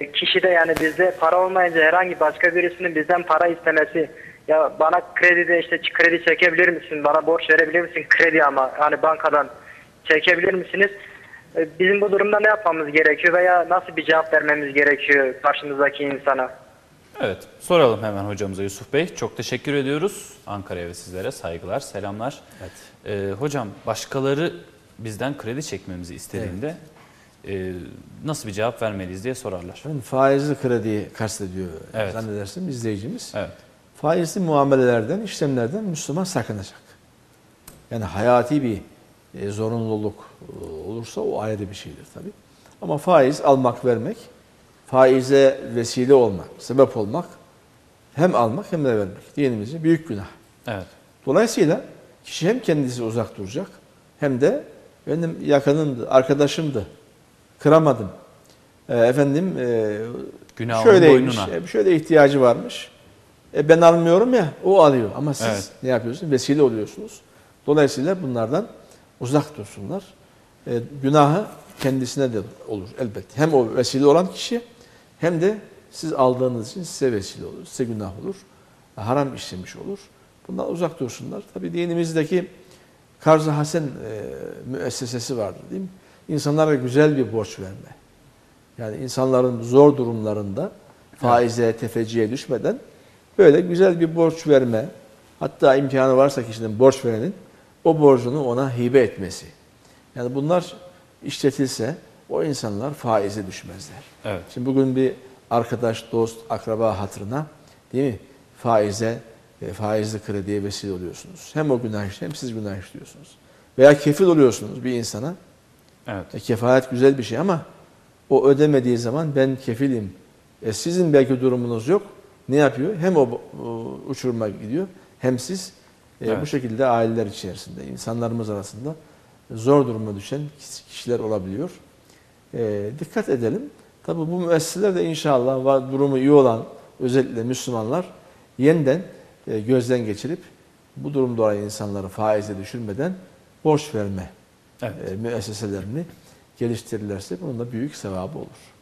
e, kişi de yani bizde para olmayınca herhangi başka birisinin bizden para istemesi ya bana kredi de işte kredi çekebilir misin? Bana borç verebilir misin? Kredi ama hani bankadan çekebilir misiniz? E, bizim bu durumda ne yapmamız gerekiyor veya nasıl bir cevap vermemiz gerekiyor karşımızdaki insana? Evet, soralım hemen hocamıza Yusuf Bey. Çok teşekkür ediyoruz. Ankara'ya ve sizlere saygılar, selamlar. Evet. Ee, hocam, başkaları bizden kredi çekmemizi istediğinde e, nasıl bir cevap vermeliyiz diye sorarlar. Yani faizli krediyi kastediyor Evet. zannedersin izleyicimiz. Evet, Faizli muamelelerden, işlemlerden Müslüman sakınacak. Yani hayati bir e, zorunluluk e, olursa o ayrı bir şeydir tabii. Ama faiz almak, vermek, faize vesile olmak, sebep olmak, hem almak hem de vermek dinimizce büyük günah. evet, Dolayısıyla kişi hem kendisi uzak duracak hem de benim yakınımdı, arkadaşımdı, kıramadım. E, efendim e, Günah şöyleymiş, boynuna. e, şöyle ihtiyacı varmış. E, ben almıyorum ya, o alıyor. Ama siz Evet. ne yapıyorsunuz? Vesile oluyorsunuz. Dolayısıyla bunlardan uzak dursunlar. E, günahı kendisine de olur elbette. Hem o vesile olan kişi hem de siz aldığınız için size vesile olur, size günah olur. Haram işlemiş olur. Bundan uzak dursunlar. Tabi dinimizdeki Karz-ı Hasen e, müessesesi vardır değil mi? İnsanlara güzel bir borç verme. Yani insanların zor durumlarında faize, tefeciye düşmeden böyle güzel bir borç verme. Hatta imkanı varsa kişinin borç verenin o borcunu ona hibe etmesi. Yani bunlar işletilse o insanlar faize düşmezler. evet. Şimdi bugün bir arkadaş, dost, akraba hatırına değil mi? Faize, e, faizli krediye vesile oluyorsunuz. Hem o günah işliyor, hem siz günah işliyorsunuz. Veya kefil oluyorsunuz bir insana. Evet, E, kefalet güzel bir şey ama o ödemediği zaman ben kefilim. E, sizin belki durumunuz yok. Ne yapıyor? Hem o, o uçuruma gidiyor hem siz e, Evet. bu şekilde aileler içerisinde, insanlarımız arasında zor duruma düşen kişiler olabiliyor. E, dikkat edelim. Tabi bu müesseseler de inşallah durumu iyi olan özellikle Müslümanlar yeniden e, gözden geçirip bu durum dolayı insanları faize düşürmeden borç verme evet. e, müesseselerini geliştirirlerse bunun da büyük sevabı olur.